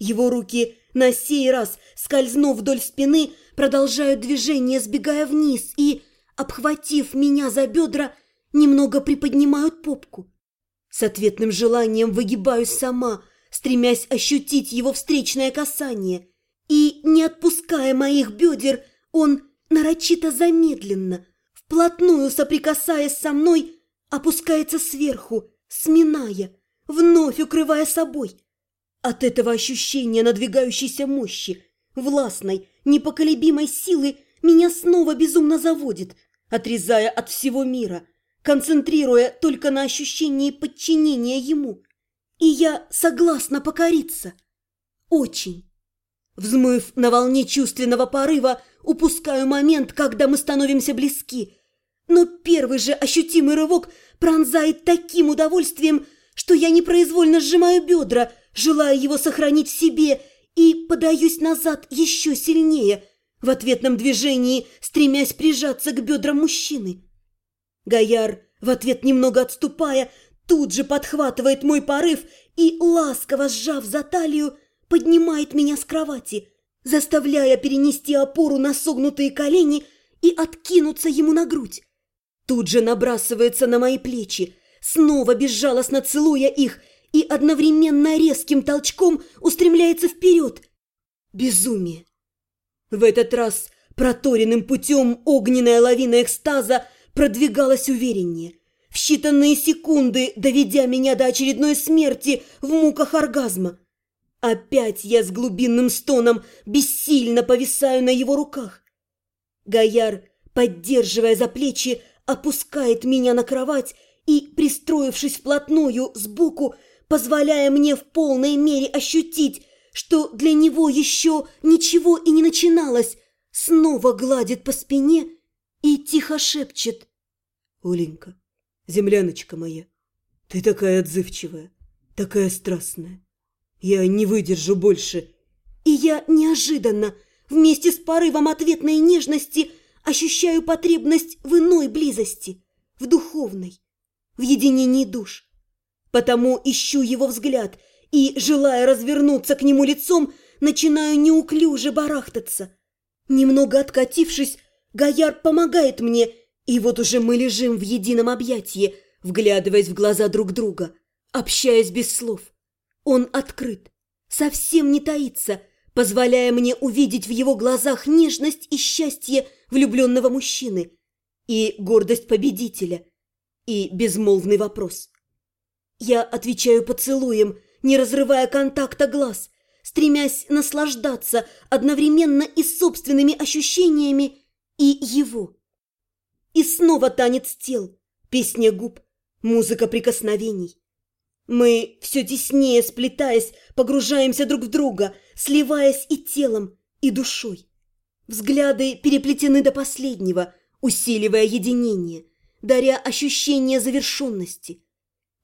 Его руки на сей раз, скользнув вдоль спины, продолжают движение, сбегая вниз и, обхватив меня за бедра, немного приподнимают попку. С ответным желанием выгибаюсь сама, стремясь ощутить его встречное касание. И, не отпуская моих бедер, он нарочито замедленно, вплотную соприкасаясь со мной, опускается сверху, сминая, вновь укрывая собой. От этого ощущения надвигающейся мощи, властной, непоколебимой силы меня снова безумно заводит, отрезая от всего мира, концентрируя только на ощущении подчинения ему. И я согласна покориться. Очень. Взмыв на волне чувственного порыва, упускаю момент, когда мы становимся близки. Но первый же ощутимый рывок пронзает таким удовольствием, что я непроизвольно сжимаю бедра, желая его сохранить в себе, и подаюсь назад еще сильнее, в ответном движении стремясь прижаться к бедрам мужчины. Гояр, в ответ немного отступая, тут же подхватывает мой порыв и, ласково сжав за талию, поднимает меня с кровати, заставляя перенести опору на согнутые колени и откинуться ему на грудь. Тут же набрасывается на мои плечи, снова безжалостно целуя их и одновременно резким толчком устремляется вперед. Безумие. В этот раз проторенным путем огненная лавина экстаза продвигалась увереннее, в считанные секунды доведя меня до очередной смерти в муках оргазма. Опять я с глубинным стоном бессильно повисаю на его руках. Гояр, поддерживая за плечи, опускает меня на кровать и, пристроившись вплотную сбоку, позволяя мне в полной мере ощутить, что для него еще ничего и не начиналось, снова гладит по спине и тихо шепчет. «Оленька, земляночка моя, ты такая отзывчивая, такая страстная. Я не выдержу больше». И я неожиданно, вместе с порывом ответной нежности, ощущаю потребность в иной близости, в духовной, в единении душ. Потому ищу его взгляд и, желая развернуться к нему лицом, начинаю неуклюже барахтаться. Немного откатившись, Гояр помогает мне, и вот уже мы лежим в едином объятии, вглядываясь в глаза друг друга, общаясь без слов. Он открыт, совсем не таится, позволяя мне увидеть в его глазах нежность и счастье влюбленного мужчины, и гордость победителя, и безмолвный вопрос. Я отвечаю поцелуем, не разрывая контакта глаз, стремясь наслаждаться одновременно и собственными ощущениями, и его. И снова танец тел, песня губ, музыка прикосновений. Мы, все теснее сплетаясь, погружаемся друг в друга, сливаясь и телом, и душой. Взгляды переплетены до последнего, усиливая единение, даря ощущение завершенности –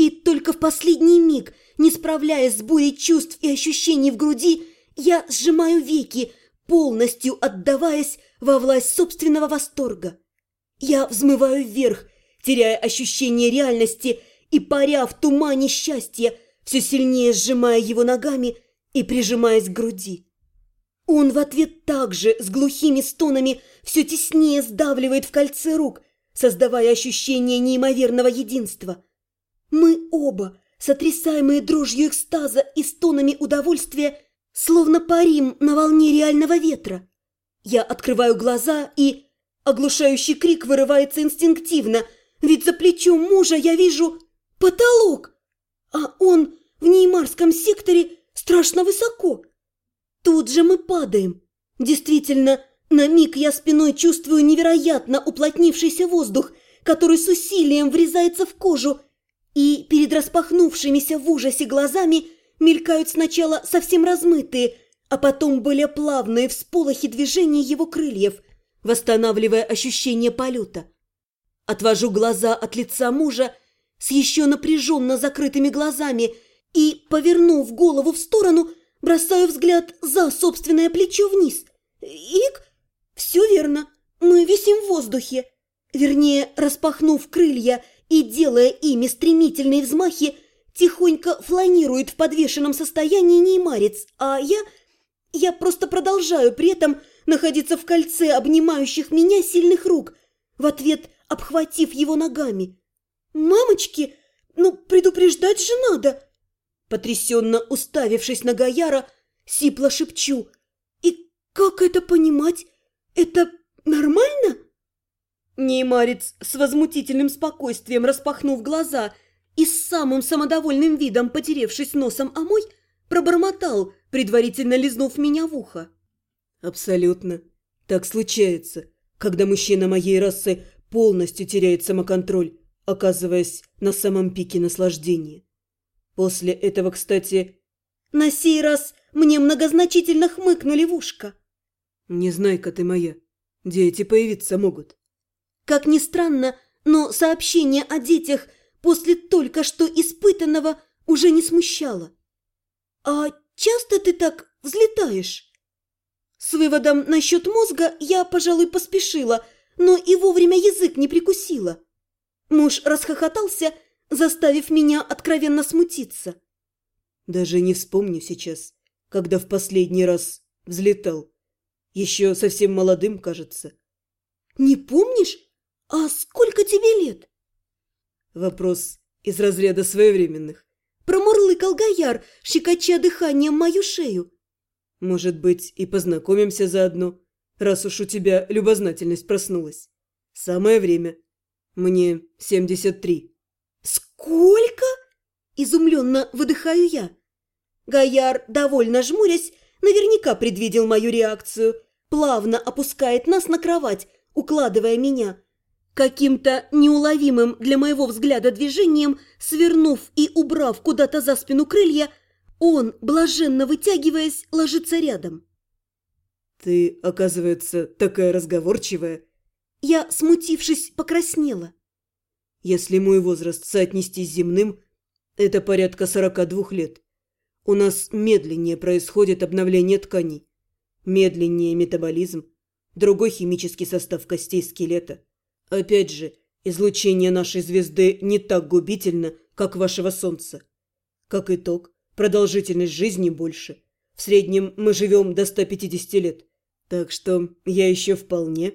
и только в последний миг, не справляясь с бурей чувств и ощущений в груди, я сжимаю веки, полностью отдаваясь во власть собственного восторга. Я взмываю вверх, теряя ощущение реальности и паря в тумане счастья, все сильнее сжимая его ногами и прижимаясь к груди. Он в ответ также с глухими стонами все теснее сдавливает в кольце рук, создавая ощущение неимоверного единства – мы оба, сотрясаемые дрожью экстаза и стонами удовольствия, словно парим на волне реального ветра. Я открываю глаза, и оглушающий крик вырывается инстинктивно, ведь за плечом мужа я вижу потолок, а он в неймарском секторе страшно высоко. Тут же мы падаем. Действительно, на миг я спиной чувствую невероятно уплотнившийся воздух, который с усилием врезается в кожу и перед распахнувшимися в ужасе глазами мелькают сначала совсем размытые, а потом более плавные всполохи движения его крыльев, восстанавливая ощущение полета. Отвожу глаза от лица мужа с еще напряженно закрытыми глазами и, повернув голову в сторону, бросаю взгляд за собственное плечо вниз. Ик, все верно, мы висим в воздухе. Вернее, распахнув крылья и, делая ими стремительные взмахи, тихонько фланирует в подвешенном состоянии неймарец, а я... Я просто продолжаю при этом находиться в кольце обнимающих меня сильных рук, в ответ обхватив его ногами. «Мамочки, ну предупреждать же надо!» Потрясенно уставившись на Гаяра, сипло шепчу. «И как это понимать? Это нормально?» Неймарец с возмутительным спокойствием распахнув глаза и с самым самодовольным видом, потеревшись носом о мой, пробормотал, предварительно лизнув меня в ухо. «Абсолютно. Так случается, когда мужчина моей расы полностью теряет самоконтроль, оказываясь на самом пике наслаждения. После этого, кстати... На сей раз мне многозначительно хмыкнули в ушко. Не знай-ка ты моя, дети появиться могут. Как ни странно, но сообщение о детях после только что испытанного уже не смущало. «А часто ты так взлетаешь?» С выводом насчет мозга я, пожалуй, поспешила, но и вовремя язык не прикусила. Муж расхохотался, заставив меня откровенно смутиться. Даже не вспомню сейчас, когда в последний раз взлетал. Еще совсем молодым, кажется. Не помнишь? «А сколько тебе лет?» Вопрос из разряда своевременных. Промурлыкал Гояр, щекоча дыханием мою шею. «Может быть, и познакомимся заодно, раз уж у тебя любознательность проснулась. Самое время. Мне семьдесят три». «Сколько?» – изумленно выдыхаю я. Гояр, довольно жмурясь, наверняка предвидел мою реакцию, плавно опускает нас на кровать, укладывая меня – Каким-то неуловимым для моего взгляда движением, свернув и убрав куда-то за спину крылья, он, блаженно вытягиваясь, ложится рядом. «Ты, оказывается, такая разговорчивая». Я, смутившись, покраснела. «Если мой возраст соотнести с земным, это порядка сорока двух лет. У нас медленнее происходит обновление тканей, медленнее метаболизм, другой химический состав костей скелета». Опять же, излучение нашей звезды не так губительно, как вашего Солнца. Как итог, продолжительность жизни больше. В среднем мы живем до 150 лет. Так что я еще вполне.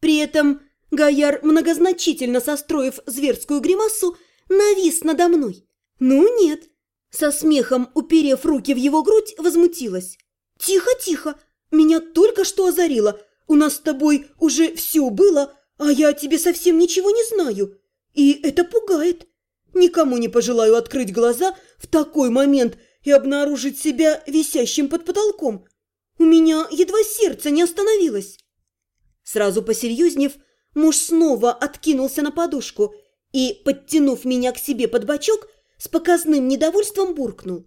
При этом Гаяр, многозначительно состроив зверскую гримасу, навис надо мной. Ну нет. Со смехом, уперев руки в его грудь, возмутилась. «Тихо, тихо! Меня только что озарило. У нас с тобой уже все было, а я о тебе совсем ничего не знаю. И это пугает. Никому не пожелаю открыть глаза в такой момент и обнаружить себя висящим под потолком. У меня едва сердце не остановилось. Сразу посерьезнев, муж снова откинулся на подушку и, подтянув меня к себе под бочок, с показным недовольством буркнул.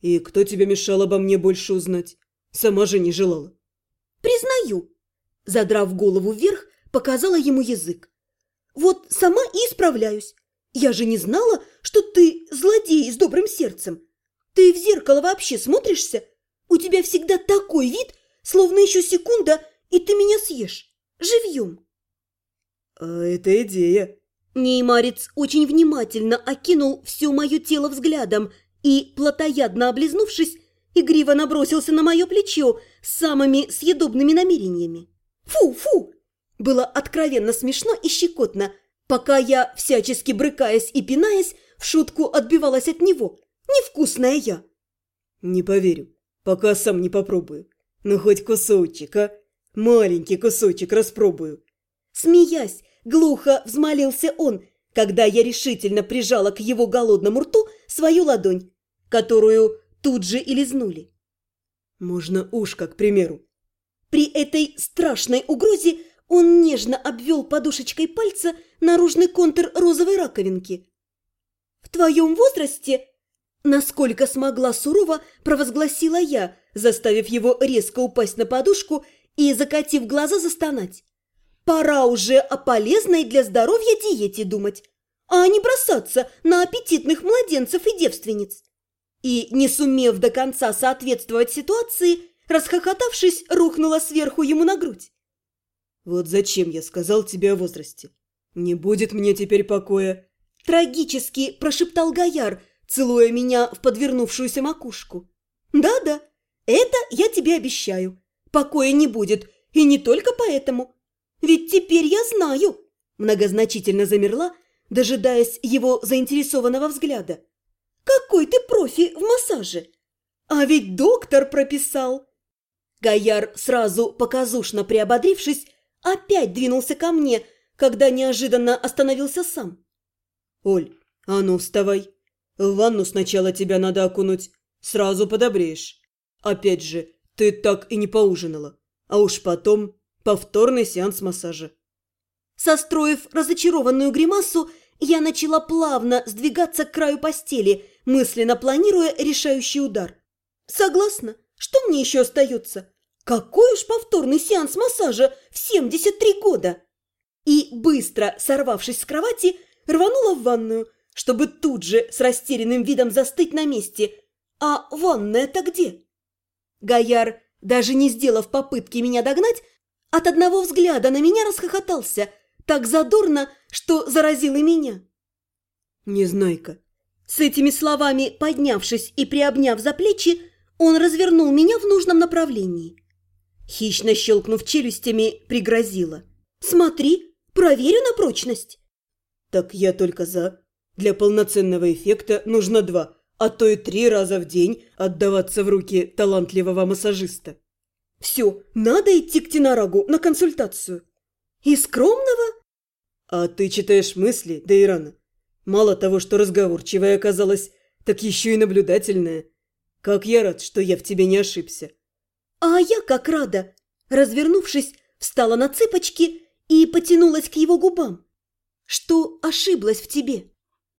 «И кто тебе мешал обо мне больше узнать? Сама же не желала». «Признаю». Задрав голову вверх, показала ему язык. «Вот сама и исправляюсь. Я же не знала, что ты злодей с добрым сердцем. Ты в зеркало вообще смотришься? У тебя всегда такой вид, словно еще секунда, и ты меня съешь. Живьем!» «А это идея!» Неймарец очень внимательно окинул все мое тело взглядом и, плотоядно облизнувшись, игриво набросился на мое плечо с самыми съедобными намерениями. «Фу, фу! Было откровенно смешно и щекотно, пока я, всячески брыкаясь и пинаясь, в шутку отбивалась от него. Невкусная я. Не поверю, пока сам не попробую. Ну, хоть кусочек, а? Маленький кусочек распробую. Смеясь, глухо взмолился он, когда я решительно прижала к его голодному рту свою ладонь, которую тут же и лизнули. Можно ушко, к примеру. При этой страшной угрозе он нежно обвел подушечкой пальца наружный контур розовой раковинки. «В твоем возрасте...» Насколько смогла сурово, провозгласила я, заставив его резко упасть на подушку и, закатив глаза, застонать. «Пора уже о полезной для здоровья диете думать, а не бросаться на аппетитных младенцев и девственниц». И, не сумев до конца соответствовать ситуации, расхохотавшись, рухнула сверху ему на грудь. Вот зачем я сказал тебе о возрасте. Не будет мне теперь покоя. Трагически прошептал Гояр, целуя меня в подвернувшуюся макушку. «Да-да, это я тебе обещаю. Покоя не будет, и не только поэтому. Ведь теперь я знаю!» Многозначительно замерла, дожидаясь его заинтересованного взгляда. «Какой ты профи в массаже! А ведь доктор прописал!» Гояр, сразу показушно приободрившись, опять двинулся ко мне, когда неожиданно остановился сам. «Оль, а ну вставай. В ванну сначала тебя надо окунуть, сразу подобреешь. Опять же, ты так и не поужинала, а уж потом повторный сеанс массажа». Состроив разочарованную гримасу, я начала плавно сдвигаться к краю постели, мысленно планируя решающий удар. «Согласна. Что мне еще остается? Какой уж повторный сеанс массажа в 73 года!» И, быстро сорвавшись с кровати, рванула в ванную, чтобы тут же с растерянным видом застыть на месте. «А ванная-то где?» Гояр, даже не сделав попытки меня догнать, от одного взгляда на меня расхохотался – так задорно, что заразил и меня. «Незнайка». С этими словами, поднявшись и приобняв за плечи, он развернул меня в нужном направлении. Хищно щелкнув челюстями, пригрозила. «Смотри, проверю на прочность». «Так я только за. Для полноценного эффекта нужно два, а то и три раза в день отдаваться в руки талантливого массажиста». «Все, надо идти к Тенорагу на консультацию». «И скромного?» «А ты читаешь мысли, рано. Мало того, что разговорчивая оказалась, так еще и наблюдательная. Как я рад, что я в тебе не ошибся». «А я как рада!» Развернувшись, встала на цыпочки и потянулась к его губам. «Что ошиблась в тебе?»